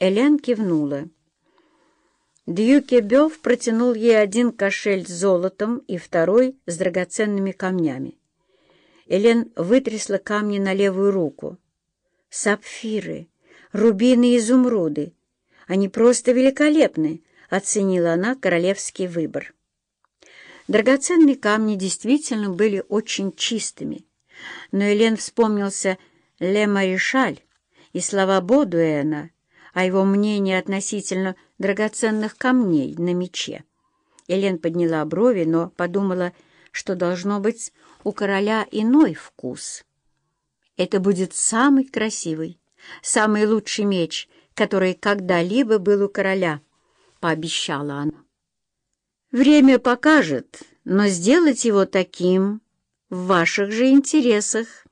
Элен кивнула. Дьюкебёв протянул ей один кошель с золотом и второй с драгоценными камнями. Элен вытрясла камни на левую руку. «Сапфиры, рубины и изумруды. Они просто великолепны», — оценила она королевский выбор. Драгоценные камни действительно были очень чистыми, но Элен вспомнился Ле Маришаль и слова Бодуэна о его мнении относительно драгоценных камней на мече. Элен подняла брови, но подумала, что должно быть у короля иной вкус. Это будет самый красивый, самый лучший меч, который когда-либо был у короля, — пообещала она. Время покажет, но сделать его таким в ваших же интересах,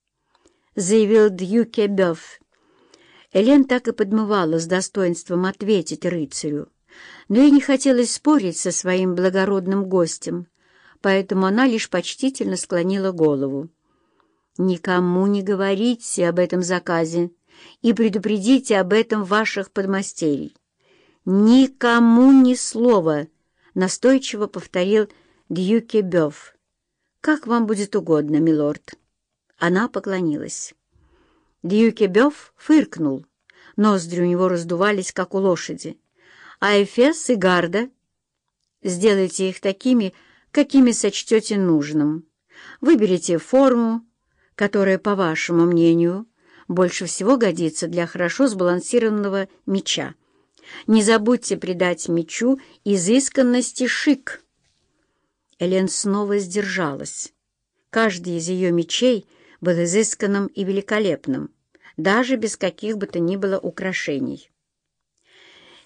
— заявил Дьюкебёв. Элен так и подмывала с достоинством ответить рыцарю, но ей не хотелось спорить со своим благородным гостем, поэтому она лишь почтительно склонила голову. «Никому не говорите об этом заказе и предупредите об этом ваших подмастерий. Никому ни слова!» — настойчиво повторил Дьюкебёв. «Как вам будет угодно, милорд». Она поклонилась. Дьюкебёв фыркнул. Ноздри у него раздувались, как у лошади. А Эфес и Гарда? Сделайте их такими, какими сочтете нужным. Выберите форму, которая, по вашему мнению, больше всего годится для хорошо сбалансированного меча. Не забудьте придать мечу изысканности шик. Элен снова сдержалась. Каждый из ее мечей был изысканным и великолепным, даже без каких бы то ни было украшений.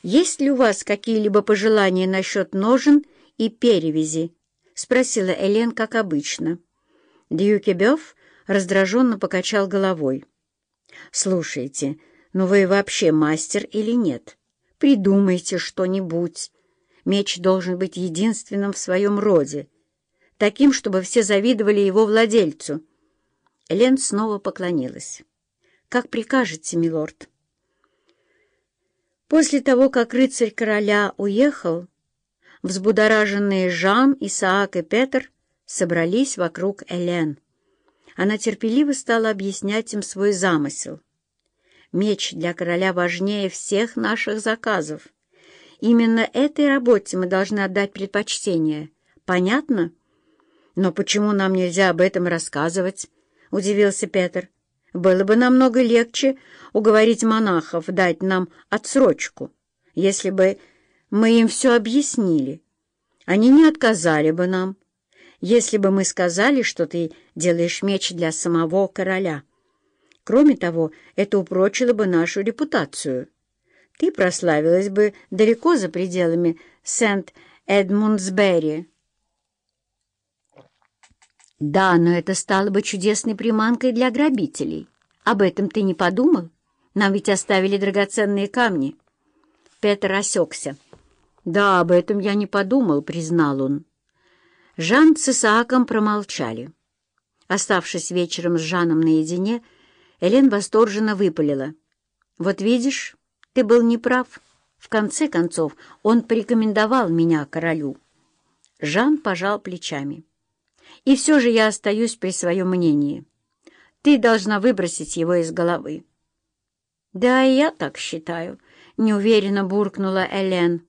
«Есть ли у вас какие-либо пожелания насчет ножен и перевязи?» — спросила Элен, как обычно. Дьюкебёв раздраженно покачал головой. «Слушайте, ну вы вообще мастер или нет? Придумайте что-нибудь. Меч должен быть единственным в своем роде, таким, чтобы все завидовали его владельцу». Элен снова поклонилась. «Как прикажете, милорд?» После того, как рыцарь короля уехал, Взбудораженные Жан, Исаак и Петр собрались вокруг Элен. Она терпеливо стала объяснять им свой замысел. Меч для короля важнее всех наших заказов. Именно этой работе мы должны отдать предпочтение. Понятно? Но почему нам нельзя об этом рассказывать? — удивился Петр. Было бы намного легче уговорить монахов дать нам отсрочку, если бы мы им все объяснили. Они не отказали бы нам, если бы мы сказали, что ты делаешь меч для самого короля. Кроме того, это упрочило бы нашу репутацию. Ты прославилась бы далеко за пределами Сент-Эдмундсбери. Да, но это стало бы чудесной приманкой для грабителей. Об этом ты не подумал? Нам ведь оставили драгоценные камни. Петр осекся. «Да, об этом я не подумал», — признал он. Жан с Исааком промолчали. Оставшись вечером с Жаном наедине, Элен восторженно выпалила. «Вот видишь, ты был неправ. В конце концов, он порекомендовал меня королю». Жан пожал плечами. «И все же я остаюсь при своем мнении. Ты должна выбросить его из головы». «Да, я так считаю», — неуверенно буркнула Элен.